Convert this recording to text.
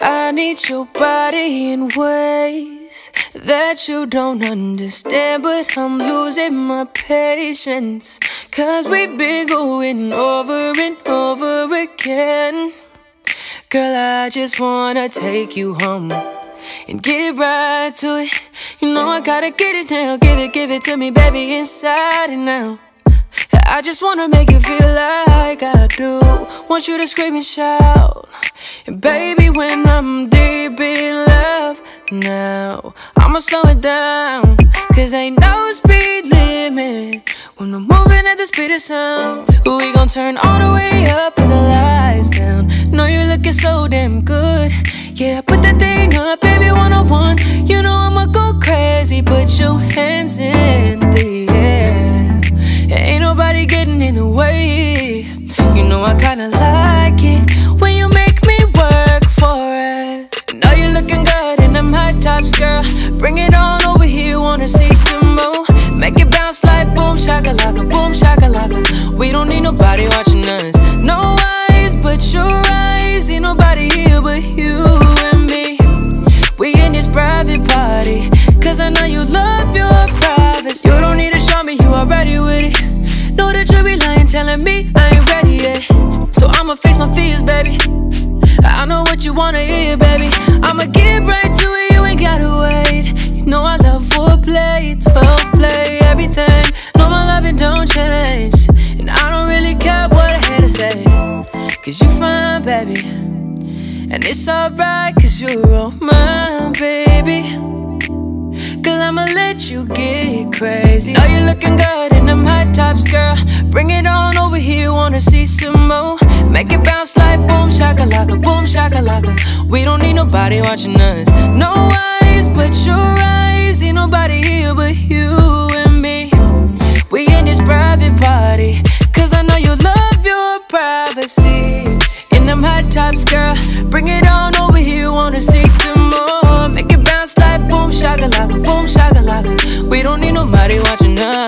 I need your body in ways that you don't understand, but I'm losing my patience. Cause we've been going over and over again. Girl, I just wanna take you home and get right to it. You know I gotta get it now. Give it, give it to me, baby, inside and out. I just wanna make you feel like I do. Want you to scream and shout. Baby, when I'm deep in love now, I'ma slow it down. Cause ain't no speed limit when we're moving at the speed of sound. We gon' turn all the way up with the lights down. Know you're looking so damn good. Yeah, put that thing up, baby, one on one. You know I'ma go crazy. Put your hands in the air. Ain't nobody getting in the way. You know I kinda like shakalaka, boom shakalaka. We don't need nobody watching us. No eyes but your eyes. Ain't nobody here but you and me. We in this private party, cause I know you love your privacy. You don't need to show me you already with it. Know that you be lying, telling me I ain't ready yet. So I'ma face my fears, baby. I know what you wanna hear, baby. I'ma get right Cause you're fine, baby. And it's alright, cause you're all mine, baby. Cause I'ma let you get crazy. Know you're looking good in them high tops, girl. Bring it on over here, wanna see some more. Make it bounce like boom shakalaka, boom shakalaka. We don't need nobody watching us. No eyes but your eyes. Ain't nobody here but you Everybody watching us.